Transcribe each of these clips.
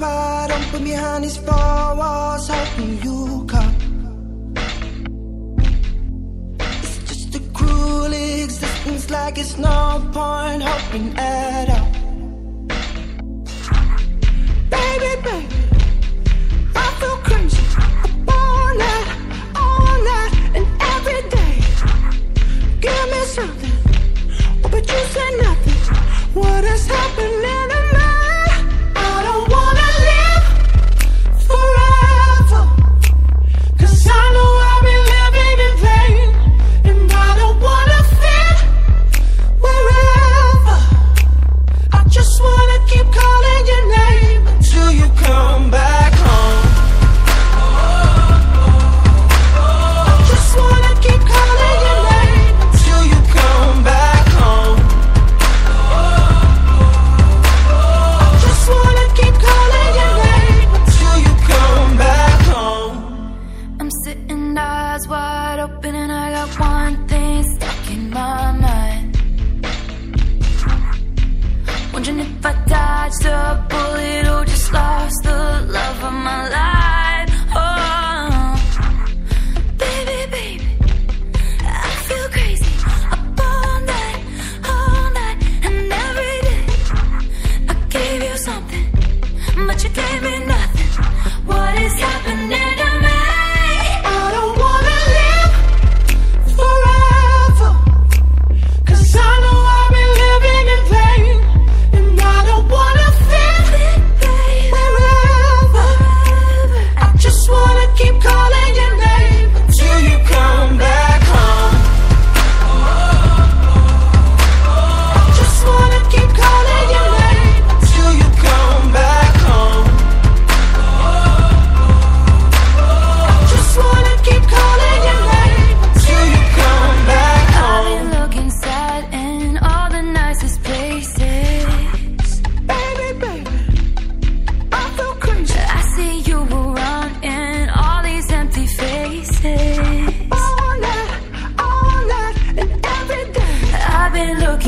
arms wide open behind these four walls, hoping you come. It's just a cruel existence, like it's no point hoping at all. Baby, baby, I feel crazy. Up all all night, and every day. Give me something, but you said nothing. What is happening? wide open and I got one thing stuck in my mind. Wondering if I dodged a bullet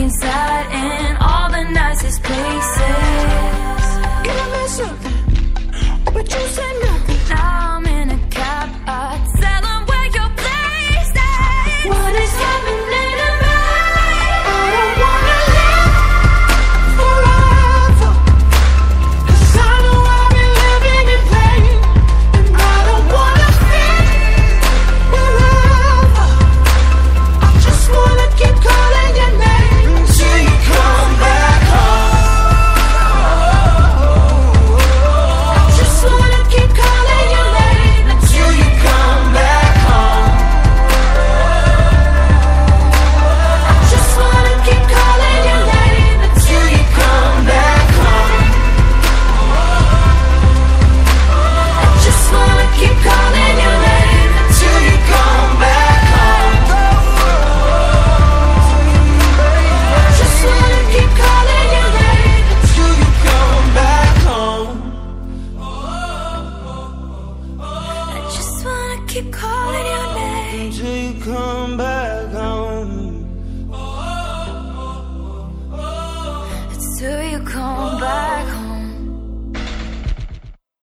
inside in all the nicest places. Give me. keep calling your name until you come back home. Until you come back.